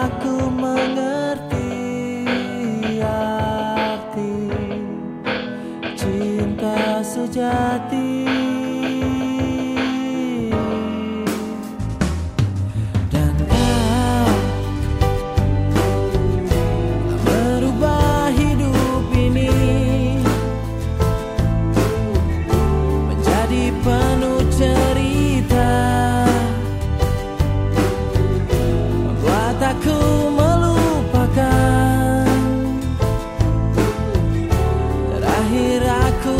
aku mengerti arti cinta sejati. Dan kau berubah aku